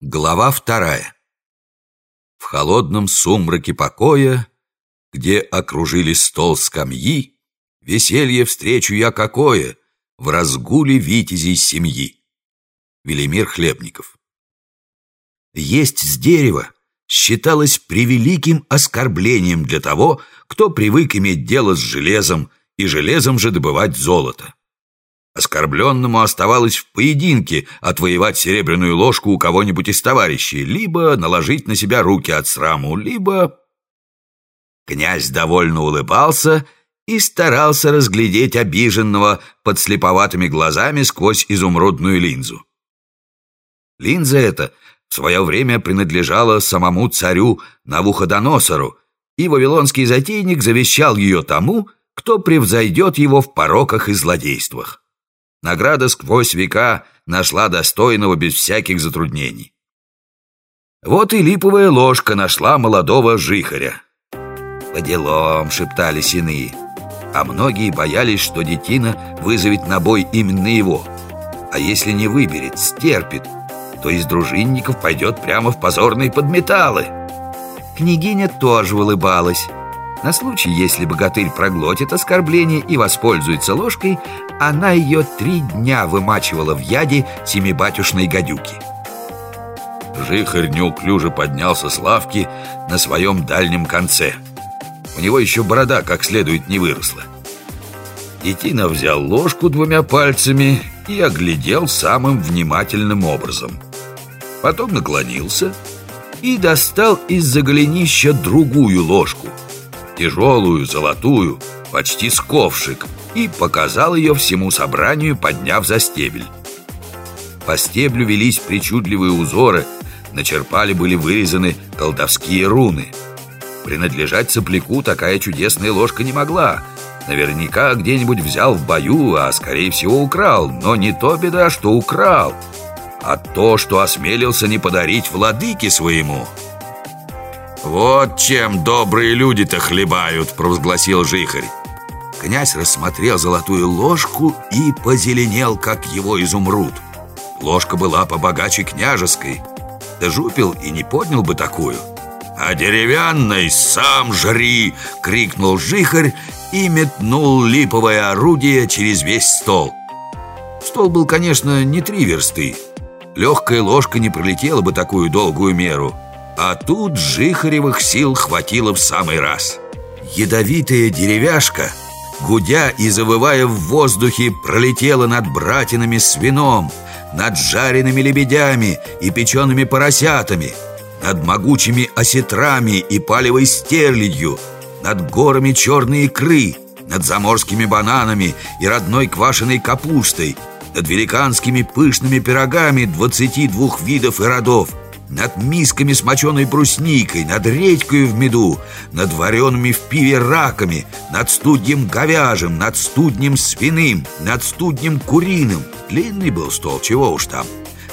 Глава вторая. В холодном сумраке покоя, где окружили стол скамьи, веселье встречу я какое в разгуле витязей семьи. Велимир Хлебников. Есть с дерева считалось превеликим оскорблением для того, кто привык иметь дело с железом и железом же добывать золото. Оскорбленному оставалось в поединке отвоевать серебряную ложку у кого-нибудь из товарищей, либо наложить на себя руки от сраму, либо... Князь довольно улыбался и старался разглядеть обиженного под слеповатыми глазами сквозь изумрудную линзу. Линза эта в свое время принадлежала самому царю Навуходоносору, и вавилонский затейник завещал ее тому, кто превзойдет его в пороках и злодействах. Награда сквозь века нашла достойного без всяких затруднений. Вот и липовая ложка нашла молодого жихаря. «По делам», — шептали иные, а многие боялись, что детина вызовет на бой именно его. А если не выберет, стерпит, то из дружинников пойдет прямо в позорные подметалы. Княгиня тоже улыбалась. На случай, если богатырь проглотит оскорбление и воспользуется ложкой, она ее три дня вымачивала в яде семибатюшной гадюки. Жихарь неуклюже поднялся с лавки на своем дальнем конце. У него еще борода как следует не выросла. Детина взял ложку двумя пальцами и оглядел самым внимательным образом. Потом наклонился и достал из-за голенища другую ложку – тяжелую, золотую, почти с ковшик, и показал ее всему собранию, подняв за стебель. По стеблю велись причудливые узоры, на черпале были вырезаны колдовские руны. Принадлежать сопляку такая чудесная ложка не могла. Наверняка где-нибудь взял в бою, а скорее всего украл. Но не то беда, что украл, а то, что осмелился не подарить владыке своему. «Вот чем добрые люди-то хлебают», — провозгласил жихарь. Князь рассмотрел золотую ложку и позеленел, как его изумруд. Ложка была побогаче княжеской. Да жупил и не поднял бы такую. «А деревянной сам жри!» — крикнул жихарь и метнул липовое орудие через весь стол. Стол был, конечно, не три версты. Легкая ложка не пролетела бы такую долгую меру — а тут Жихаревых сил хватило в самый раз. Ядовитая деревяшка, гудя и завывая в воздухе, пролетела над братинами с вином Над жареными лебедями и печеными поросятами Над могучими осетрами и палевой стерлядью Над горами черной икры Над заморскими бананами и родной квашеной капустой Над великанскими пышными пирогами двадцати двух видов и родов – над мисками с моченой брусникой, над редькой в меду, над вареными в пиве раками, над студнем говяжим, над студнем свиным, над студнем куриным. Длинный был стол, чего уж там.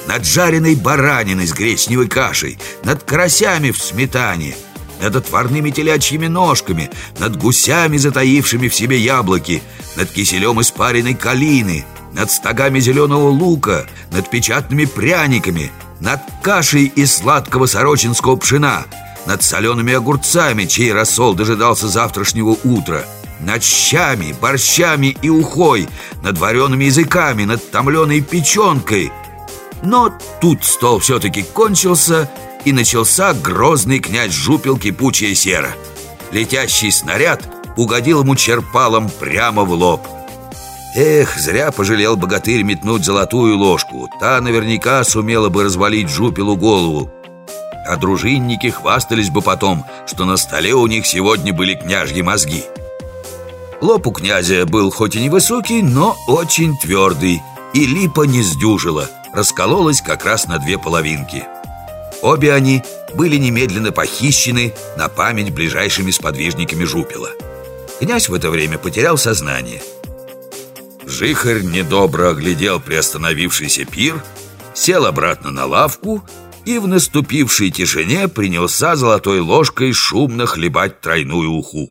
Над жареной бараниной с гречневой кашей, над карасями в сметане, над отварными телячьими ножками, над гусями, затаившими в себе яблоки, над киселем испаренной калины, над стогами зеленого лука, над печатными пряниками — над кашей из сладкого сорочинского пшена, над солеными огурцами, чей рассол дожидался завтрашнего утра, над щами, борщами и ухой, над вареными языками, над томленой печенкой. Но тут стол все-таки кончился, и начался грозный князь Жупил кипучая сера. Летящий снаряд угодил ему черпалом прямо в лоб. Эх, зря пожалел богатырь метнуть золотую ложку. Та наверняка сумела бы развалить жупелу голову. А дружинники хвастались бы потом, что на столе у них сегодня были княжьи мозги. Лоб у князя был хоть и невысокий, но очень твердый И липа не сдюжила, раскололась как раз на две половинки. Обе они были немедленно похищены на память ближайшими сподвижниками жупела Князь в это время потерял сознание – Жихарь недобро оглядел приостановившийся пир, сел обратно на лавку и в наступившей тишине принялся золотой ложкой шумно хлебать тройную уху.